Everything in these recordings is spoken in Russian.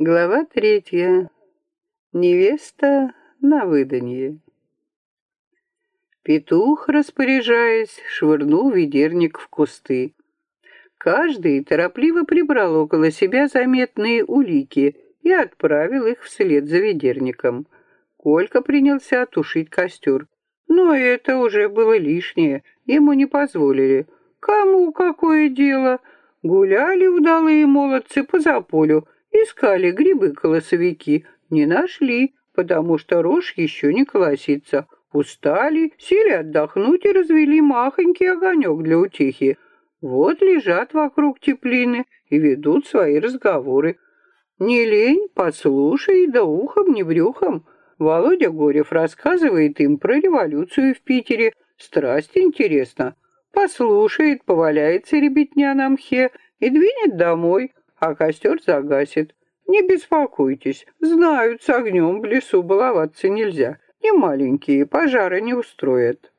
Глава третья. Невеста на выданье. Петух, распоряжаясь, швырнул ведерник в кусты. Каждый торопливо прибрал около себя заметные улики и отправил их вслед за ведерником. Колька принялся тушить костер. Но это уже было лишнее, ему не позволили. Кому какое дело? Гуляли удалые молодцы по заполю — Искали грибы-колосовики, не нашли, потому что рожь еще не колосится. Устали, сели отдохнуть и развели махонький огонек для утихи. Вот лежат вокруг теплины и ведут свои разговоры. Не лень, послушай, да ухом, не брюхом. Володя Горев рассказывает им про революцию в Питере. Страсть интересно. Послушает, поваляется ребятня на мхе и двинет домой, а костер загасит. Не беспокойтесь, знают, с огнем в лесу баловаться нельзя. Не маленькие, пожара не устроят.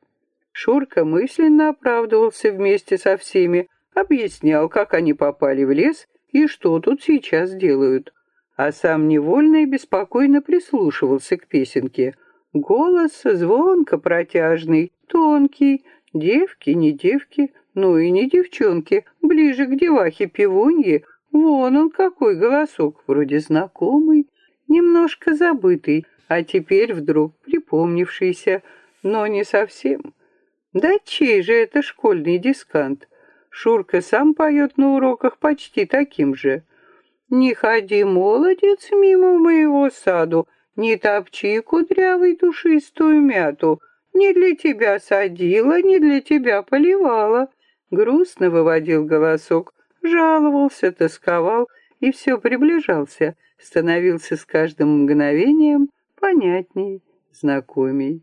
Шурка мысленно оправдывался вместе со всеми, объяснял, как они попали в лес и что тут сейчас делают. А сам невольно и беспокойно прислушивался к песенке. Голос звонко протяжный, тонкий, девки, не девки, ну и не девчонки, ближе к девахе-пивунье, Вон он какой голосок, вроде знакомый, немножко забытый, а теперь вдруг припомнившийся, но не совсем. Да чей же это школьный дискант? Шурка сам поет на уроках почти таким же. «Не ходи, молодец, мимо моего саду, не топчи кудрявой душистую мяту, не для тебя садила, не для тебя поливала». Грустно выводил голосок, жаловался, тосковал и все приближался, становился с каждым мгновением понятней, знакомей.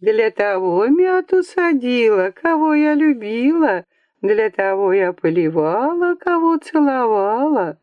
Для того мяту садила, кого я любила, для того я поливала, кого целовала.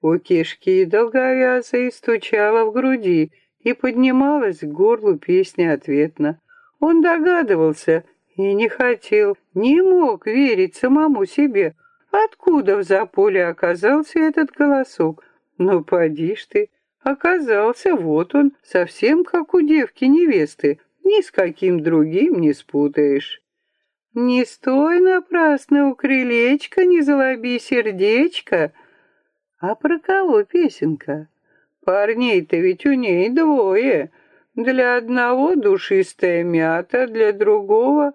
У кишки долговязой стучала в груди и поднималась к горлу песня ответно. Он догадывался и не хотел, не мог верить самому себе, Откуда в заполе оказался этот голосок? Ну, поди ж ты, оказался, вот он, совсем как у девки-невесты, ни с каким другим не спутаешь. Не стой напрасно у крылечка, не залоби сердечко. А про кого песенка? Парней-то ведь у ней двое. Для одного душистая мята, для другого...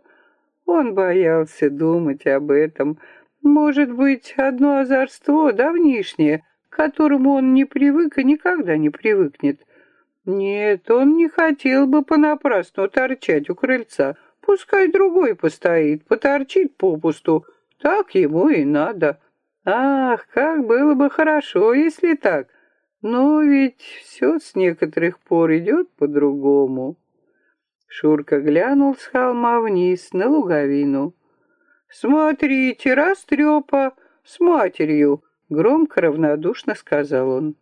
Он боялся думать об этом, — может быть, одно озорство давнишнее, к которому он не привык и никогда не привыкнет. Нет, он не хотел бы понапрасну торчать у крыльца. Пускай другой постоит, поторчит попусту. Так ему и надо. Ах, как было бы хорошо, если так. Но ведь все с некоторых пор идет по-другому. Шурка глянул с холма вниз на луговину. «Смотрите, растрепа с матерью!» — громко равнодушно сказал он.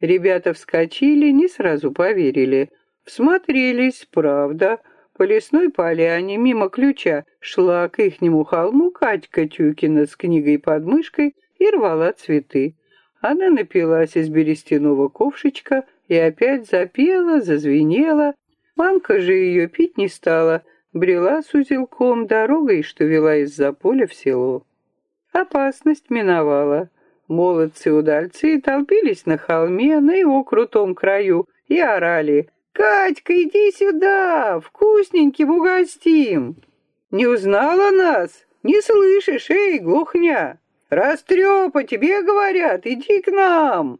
Ребята вскочили, не сразу поверили. Всмотрелись, правда. По лесной поляне, мимо ключа, шла к ихнему холму Катька Тюкина с книгой под мышкой и рвала цветы. Она напилась из берестяного ковшичка и опять запела, зазвенела. Мамка же ее пить не стала — брела с узелком дорогой, что вела из-за поля в село. Опасность миновала. Молодцы-удальцы толпились на холме, на его крутом краю, и орали «Катька, иди сюда, вкусненьким угостим!» «Не узнала нас? Не слышишь, эй, глухня! Растрепа, тебе говорят, иди к нам!»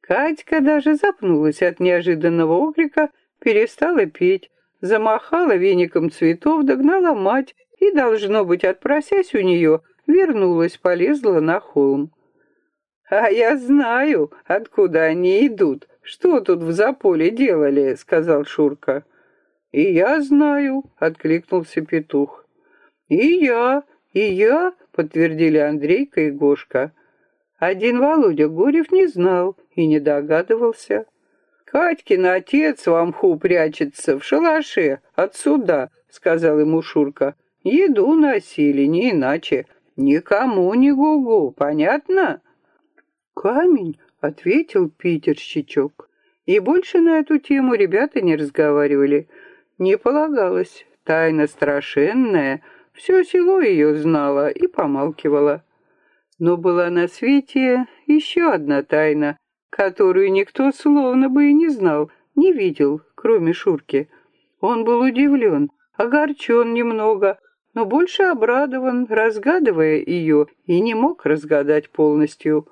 Катька даже запнулась от неожиданного окрика, перестала петь, замахала веником цветов, догнала мать и, должно быть, отпросясь у нее, вернулась, полезла на холм. «А я знаю, откуда они идут. Что тут в заполе делали?» — сказал Шурка. «И я знаю», — откликнулся петух. «И я, и я», — подтвердили Андрейка и Гошка. Один Володя Горев не знал и не догадывался. «Катькин отец в амху прячется, в шалаше, отсюда», — сказал ему Шурка. «Еду носили, не иначе. Никому не гугу, понятно?» «Камень, — ответил питерщичок. И больше на эту тему ребята не разговаривали. Не полагалось, тайна страшенная, все село ее знало и помалкивало. Но была на свете еще одна тайна, которую никто словно бы и не знал, не видел, кроме Шурки. Он был удивлен, огорчен немного, но больше обрадован, разгадывая ее, и не мог разгадать полностью.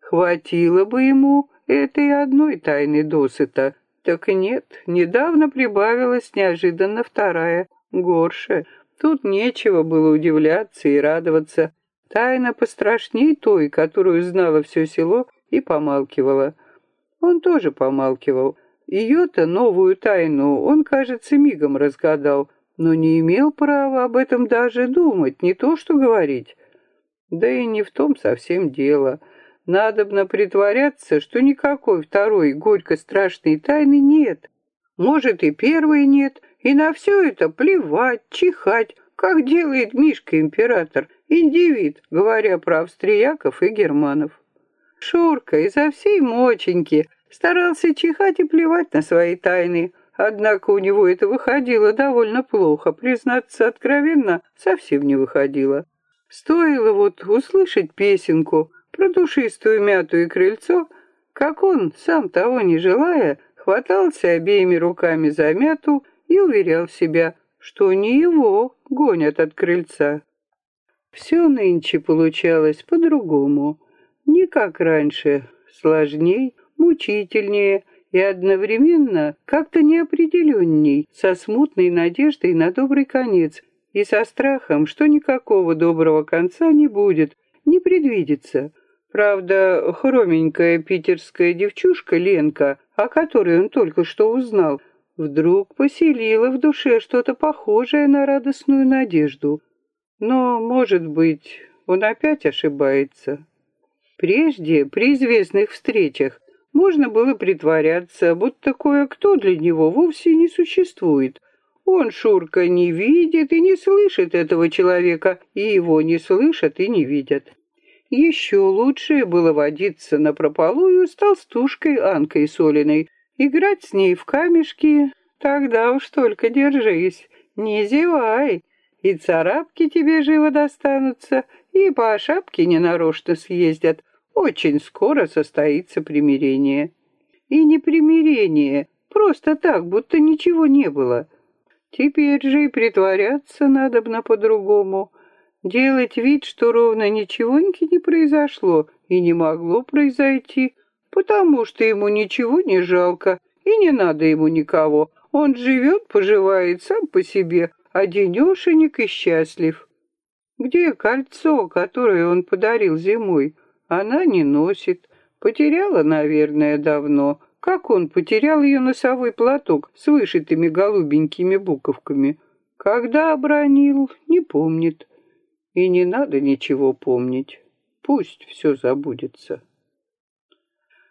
Хватило бы ему этой одной тайны досыта. Так нет, недавно прибавилась неожиданно вторая, горше. Тут нечего было удивляться и радоваться. Тайна пострашней той, которую знало все село и помалкивала. Он тоже помалкивал. Ее-то новую тайну он, кажется, мигом разгадал, но не имел права об этом даже думать, не то что говорить. Да и не в том совсем дело. Надобно притворяться, что никакой второй горько-страшной тайны нет. Может, и первой нет, и на все это плевать, чихать, как делает Мишка-император, индивид, говоря про австрияков и германов. Шурка изо всей моченьки старался чихать и плевать на свои тайны, однако у него это выходило довольно плохо, признаться откровенно, совсем не выходило. Стоило вот услышать песенку, про душистую мяту и крыльцо, как он, сам того не желая, хватался обеими руками за мяту и уверял себя, что не его гонят от крыльца. Все нынче получалось по-другому, не как раньше, сложней, мучительнее и одновременно как-то неопределенней, со смутной надеждой на добрый конец и со страхом, что никакого доброго конца не будет, не предвидится. Правда, хроменькая питерская девчушка Ленка, о которой он только что узнал, вдруг поселила в душе что-то похожее на радостную надежду. Но, может быть, он опять ошибается. Прежде, при известных встречах, можно было притворяться, будто кое-кто для него вовсе не существует. Он, Шурка, не видит и не слышит этого человека, и его не слышат и не видят. Еще лучше было водиться на прополую с толстушкой Анкой Солиной, играть с ней в камешки, тогда уж только держись, не зевай, и царапки тебе живо достанутся, и по шапке ненарочно съездят. Очень скоро состоится примирение. И не примирение, просто так, будто ничего не было. Теперь же и притворяться надобно по-другому — делать вид, что ровно ничегоньки не произошло и не могло произойти, потому что ему ничего не жалко и не надо ему никого. Он живет, поживает сам по себе, одинешенек и счастлив. Где кольцо, которое он подарил зимой? Она не носит. Потеряла, наверное, давно. Как он потерял ее носовой платок с вышитыми голубенькими буковками? Когда обронил, не помнит. И не надо ничего помнить. Пусть все забудется.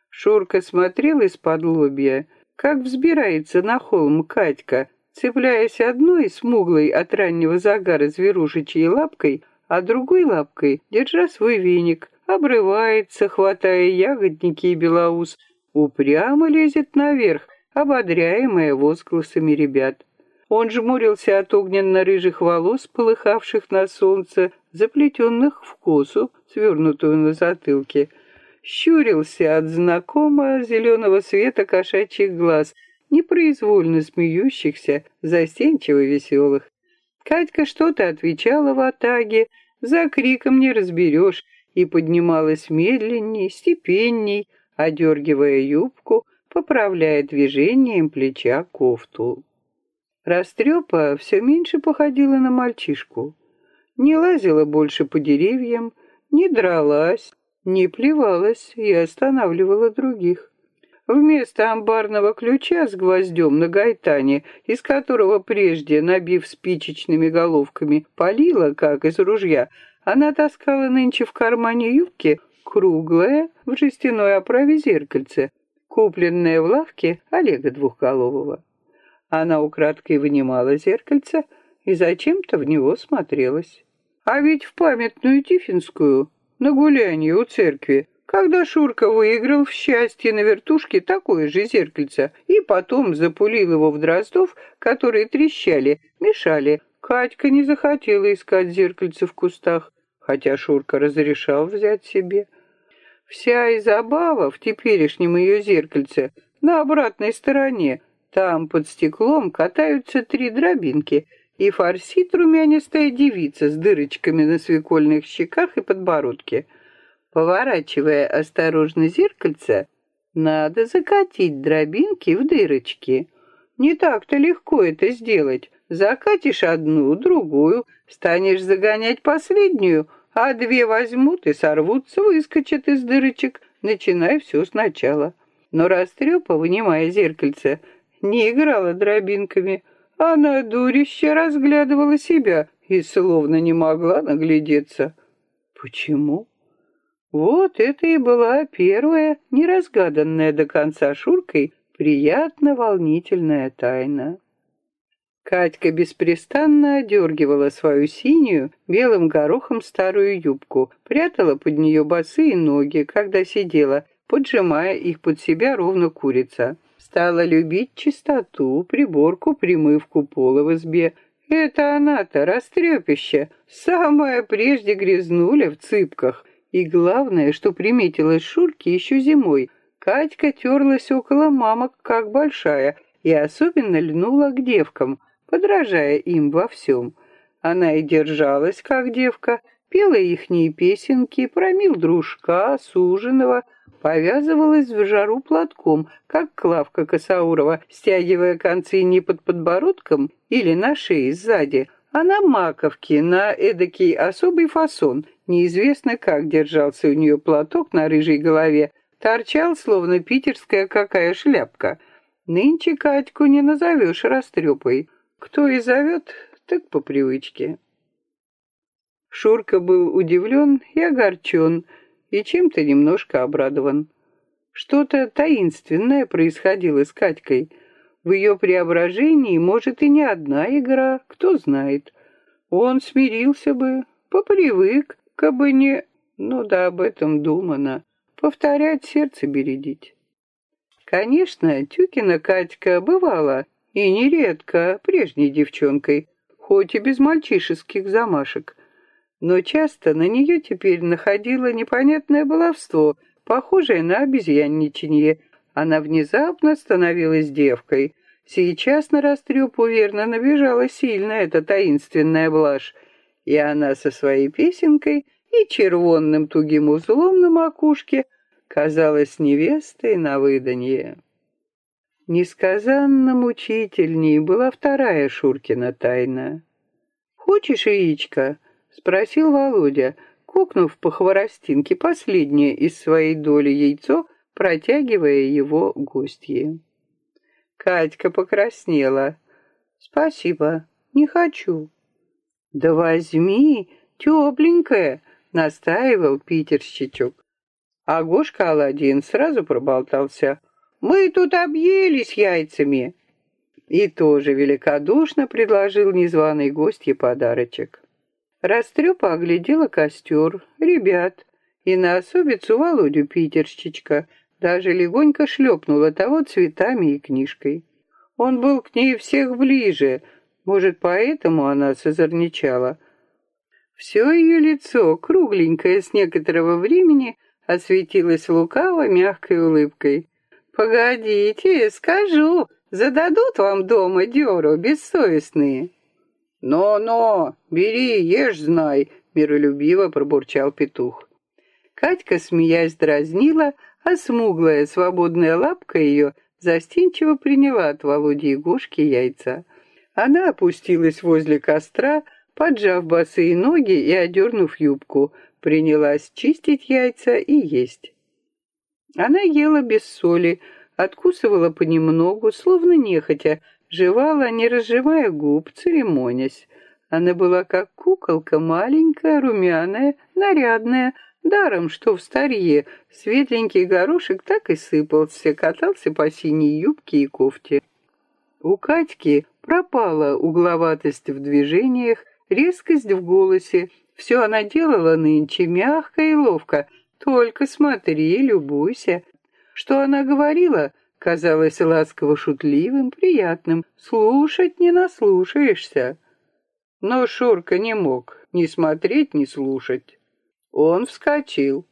Шурка смотрел из-под лобья, как взбирается на холм Катька, цепляясь одной смуглой от раннего загара зверушечьей лапкой, а другой лапкой, держа свой веник, обрывается, хватая ягодники и белоус, упрямо лезет наверх, ободряемая возгласами ребят. Он жмурился от огненно-рыжих волос, полыхавших на солнце, заплетенных в косу, свернутую на затылке. Щурился от знакомого зеленого света кошачьих глаз, непроизвольно смеющихся, застенчиво веселых. Катька что-то отвечала в атаге, за криком не разберешь, и поднималась медленней, степенней, одергивая юбку, поправляя движением плеча кофту. Растрепа все меньше походила на мальчишку. Не лазила больше по деревьям, не дралась, не плевалась и останавливала других. Вместо амбарного ключа с гвоздем на гайтане, из которого прежде, набив спичечными головками, полила, как из ружья, она таскала нынче в кармане юбки круглое в жестяной оправе зеркальце, купленное в лавке Олега Двухголового. Она украдкой вынимала зеркальце и зачем-то в него смотрелась. А ведь в памятную Тифинскую, на гулянье у церкви, Когда Шурка выиграл в счастье на вертушке такое же зеркальце и потом запулил его в дроздов, которые трещали, мешали, Катька не захотела искать зеркальце в кустах, хотя Шурка разрешал взять себе. Вся и забава в теперешнем ее зеркальце на обратной стороне. Там под стеклом катаются три дробинки и форсит румянистая девица с дырочками на свекольных щеках и подбородке. Поворачивая осторожно зеркальце, надо закатить дробинки в дырочки. Не так-то легко это сделать. Закатишь одну, другую, станешь загонять последнюю, а две возьмут и сорвутся, выскочат из дырочек. Начинай все сначала. Но Растрепа, вынимая зеркальце, не играла дробинками. Она, дурище, разглядывала себя и словно не могла наглядеться. Почему? Вот это и была первая, неразгаданная до конца Шуркой, приятно волнительная тайна. Катька беспрестанно одергивала свою синюю белым горохом старую юбку, прятала под нее босые ноги, когда сидела, поджимая их под себя ровно курица. Стала любить чистоту, приборку, примывку пола в избе. Это она-то, растрепище, самая прежде грязнуля в цыпках — и главное, что приметилось Шурке еще зимой, Катька терлась около мамок, как большая, и особенно льнула к девкам, подражая им во всем. Она и держалась, как девка, пела ихние песенки, промил дружка, суженого, повязывалась в жару платком, как Клавка Косаурова, стягивая концы не под подбородком или на шее сзади, а на маковке, на эдакий особый фасон, Неизвестно, как держался у нее платок на рыжей голове, торчал, словно питерская какая шляпка. Нынче Катьку не назовешь растрепой. Кто и зовет, так по привычке. Шурка был удивлен и огорчен, и чем-то немножко обрадован. Что-то таинственное происходило с Катькой. В ее преображении, может, и не одна игра, кто знает. Он смирился бы, попривык, Кабы не... Ну да, об этом думано. Повторять сердце бередить. Конечно, Тюкина Катька бывала, и нередко, прежней девчонкой, хоть и без мальчишеских замашек. Но часто на нее теперь находило непонятное баловство, похожее на обезьянничанье. Она внезапно становилась девкой. Сейчас на растрепу верно набежала сильно эта таинственная блажь, и она со своей песенкой и червонным тугим узлом на макушке казалась невестой на выданье. Несказанно мучительней была вторая Шуркина тайна. «Хочешь яичко?» — спросил Володя, кокнув по хворостинке последнее из своей доли яйцо, протягивая его гостье. Катька покраснела. «Спасибо, не хочу». «Да возьми, тепленькое», — настаивал питерщичок. А Гошка Аладдин сразу проболтался. «Мы тут объелись яйцами!» И тоже великодушно предложил незваный гостье подарочек. Растрепа оглядела костер, ребят, и на особицу Володю Питерщичка даже легонько шлепнула того цветами и книжкой. Он был к ней всех ближе — может, поэтому она созорничала. Все ее лицо, кругленькое с некоторого времени, осветилось лукаво мягкой улыбкой. «Погодите, скажу, зададут вам дома дёру, бессовестные». «Но-но, бери, ешь, знай», — миролюбиво пробурчал петух. Катька, смеясь, дразнила, а смуглая свободная лапка ее застенчиво приняла от Володи и Гошки яйца. Она опустилась возле костра, поджав босые ноги и одернув юбку, принялась чистить яйца и есть. Она ела без соли, откусывала понемногу, словно нехотя, жевала, не разжимая губ, церемонясь. Она была как куколка, маленькая, румяная, нарядная, даром, что в старье светленький горошек так и сыпался, катался по синей юбке и кофте. У Катьки пропала угловатость в движениях, резкость в голосе. Все она делала нынче мягко и ловко, Только смотри, любуйся. Что она говорила, казалось ласково-шутливым, приятным. Слушать не наслушаешься. Но Шурка не мог ни смотреть, ни слушать. Он вскочил.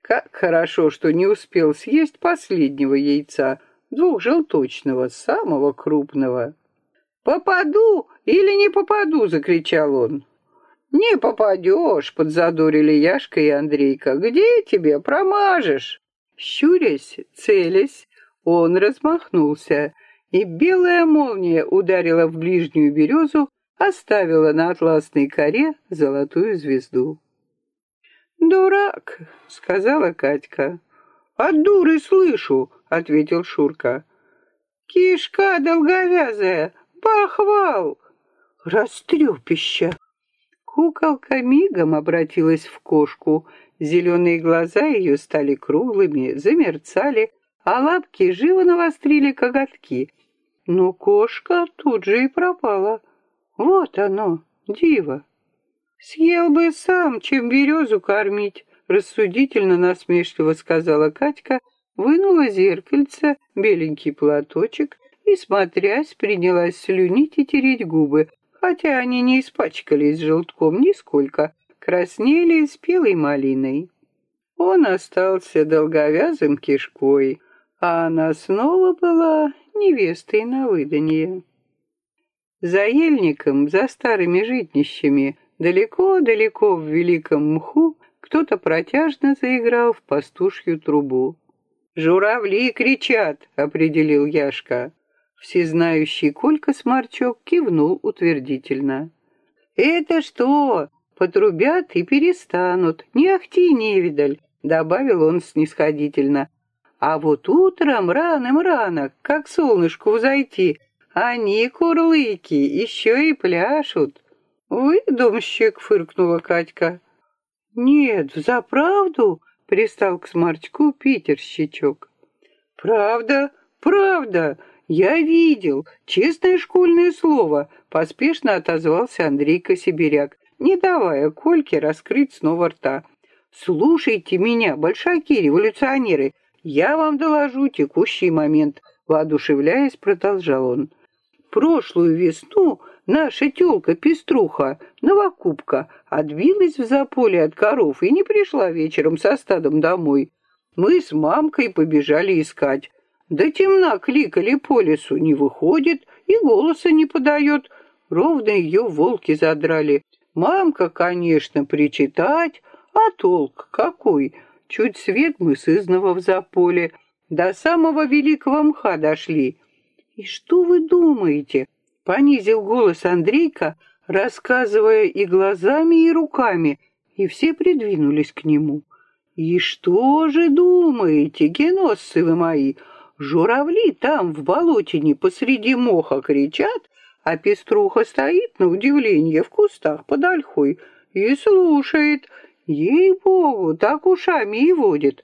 Как хорошо, что не успел съесть последнего яйца, двухжелточного, самого крупного. «Попаду или не попаду?» — закричал он. «Не попадешь», — подзадорили Яшка и Андрейка. «Где тебе? Промажешь!» Щурясь, целясь, он размахнулся, и белая молния ударила в ближнюю березу, оставила на атласной коре золотую звезду. «Дурак», — сказала Катька. «От дуры слышу», — ответил Шурка. «Кишка долговязая, похвал!» «Растрепища!» Куколка мигом обратилась в кошку. Зеленые глаза ее стали круглыми, замерцали, а лапки живо навострили коготки. Но кошка тут же и пропала. Вот оно, диво. Съел бы сам, чем березу кормить, рассудительно насмешливо сказала Катька, вынула зеркальце, беленький платочек и, смотрясь, принялась слюнить и тереть губы, хотя они не испачкались желтком нисколько, краснели спелой малиной. Он остался долговязым кишкой, а она снова была невестой на выданье. За ельником, за старыми житнищами, далеко-далеко в великом мху кто-то протяжно заиграл в пастушью трубу. «Журавли кричат!» — определил Яшка. Всезнающий Колька Сморчок кивнул утвердительно. «Это что? Потрубят и перестанут. Не ахти, невидаль!» — добавил он снисходительно. «А вот утром, раным-рано, как солнышку взойти, они, курлыки, еще и пляшут. Выдумщик, фыркнула Катька. Нет, за правду, пристал к сморчку Питерщичок. Правда, правда, я видел, честное школьное слово, поспешно отозвался Андрейка Сибиряк, не давая Кольке раскрыть снова рта. Слушайте меня, большаки, революционеры, я вам доложу текущий момент, воодушевляясь, продолжал он. Прошлую весну наша тёлка-пеструха, новокупка, отбилась в заполе от коров и не пришла вечером со стадом домой. Мы с мамкой побежали искать. Да темна кликали по лесу, не выходит и голоса не подает. Ровно ее волки задрали. Мамка, конечно, причитать, а толк какой? Чуть свет мы с изного в заполе. До самого великого мха дошли. «И что вы думаете?» — понизил голос Андрейка, рассказывая и глазами, и руками, и все придвинулись к нему. «И что же думаете, геносцы вы мои? Журавли там, в болотине, посреди моха кричат, а пеструха стоит, на удивление, в кустах под ольхой и слушает. Ей-богу, так ушами и водит.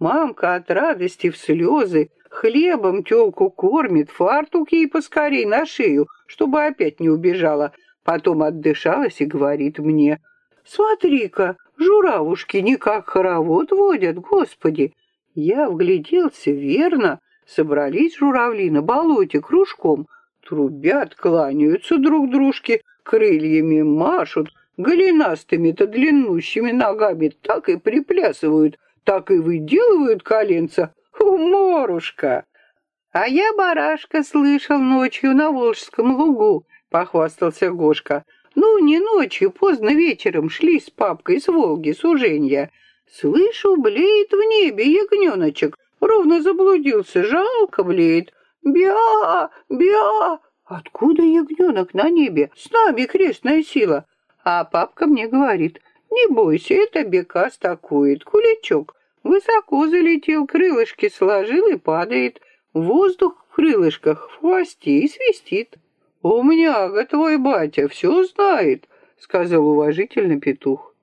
Мамка от радости в слезы, Хлебом тёлку кормит, фартук ей поскорей на шею, чтобы опять не убежала. Потом отдышалась и говорит мне, «Смотри-ка, журавушки не как хоровод водят, господи!» Я вгляделся, верно, собрались журавли на болоте кружком, трубят, кланяются друг дружке, крыльями машут, голенастыми-то длиннущими ногами так и приплясывают, так и выделывают коленца, Уморушка! А я барашка слышал ночью на Волжском лугу, похвастался Гошка. Ну, не ночью, поздно вечером шли с папкой с Волги, с Уженья. Слышу, блеет в небе ягненочек. Ровно заблудился, жалко блеет. Бя, бя. Откуда ягненок на небе? С нами крестная сила. А папка мне говорит, не бойся, это бека стакует, куличок. Высоко залетел, крылышки сложил и падает. Воздух в крылышках, в хвосте и свистит. «Умняга твой батя, все знает», — сказал уважительно петух.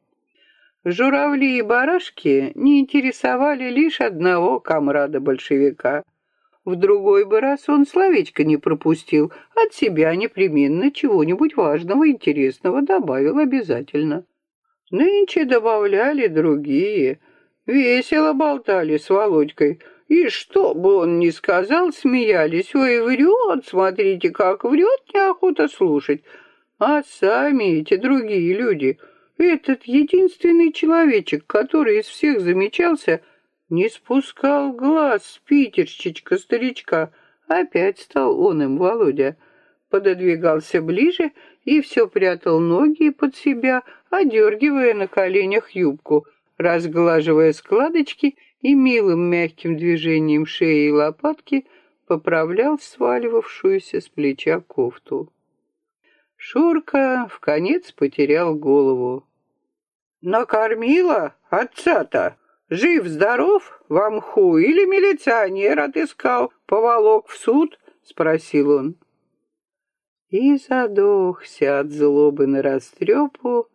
Журавли и барашки не интересовали лишь одного комрада-большевика. В другой бы раз он словечко не пропустил, от себя непременно чего-нибудь важного, интересного добавил обязательно. Нынче добавляли другие — Весело болтали с Володькой. И что бы он ни сказал, смеялись. Ой, врет, смотрите, как врет, неохота слушать. А сами эти другие люди, этот единственный человечек, который из всех замечался, не спускал глаз с питерщичка-старичка. Опять стал он им, Володя. Пододвигался ближе и все прятал ноги под себя, одергивая на коленях юбку, разглаживая складочки и милым мягким движением шеи и лопатки поправлял сваливавшуюся с плеча кофту. Шурка в конец потерял голову. «Накормила отца-то? Жив-здоров в мху или милиционер отыскал, поволок в суд?» — спросил он. И задохся от злобы на растрепу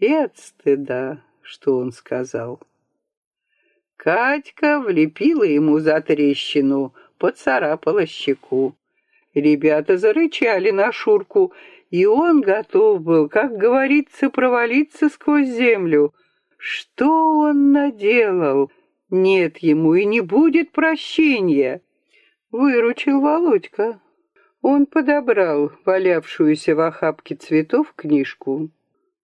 и от стыда, что он сказал. Катька влепила ему за трещину, поцарапала щеку. Ребята зарычали на Шурку, и он готов был, как говорится, провалиться сквозь землю. Что он наделал? Нет ему и не будет прощения. Выручил Володька. Он подобрал валявшуюся в охапке цветов книжку.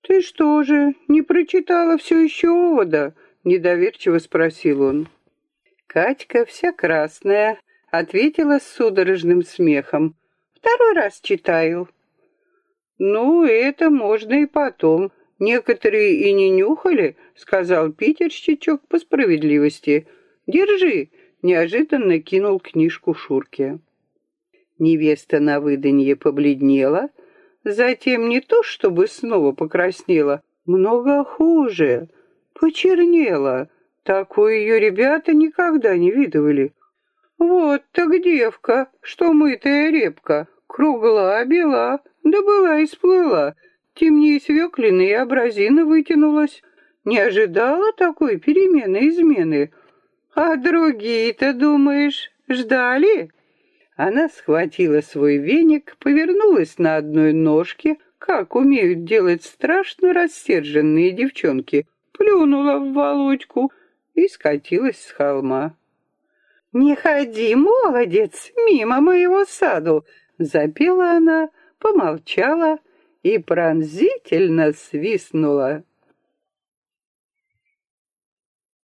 «Ты что же, не прочитала все еще овода?» недоверчиво спросил он. Катька, вся красная, ответила с судорожным смехом. «Второй раз читаю». «Ну, это можно и потом. Некоторые и не нюхали», — сказал питерщичок по справедливости. «Держи», — неожиданно кинул книжку Шурке. Невеста на выданье побледнела, затем не то чтобы снова покраснела, много хуже почернела. Такую ее ребята никогда не видывали. Вот так девка, что мытая репка, кругла, бела, да была и сплыла. Темнее свеклины и образина вытянулась. Не ожидала такой перемены измены. А другие-то, думаешь, ждали? Она схватила свой веник, повернулась на одной ножке, как умеют делать страшно рассерженные девчонки — плюнула в Володьку и скатилась с холма. «Не ходи, молодец, мимо моего саду!» Запела она, помолчала и пронзительно свистнула.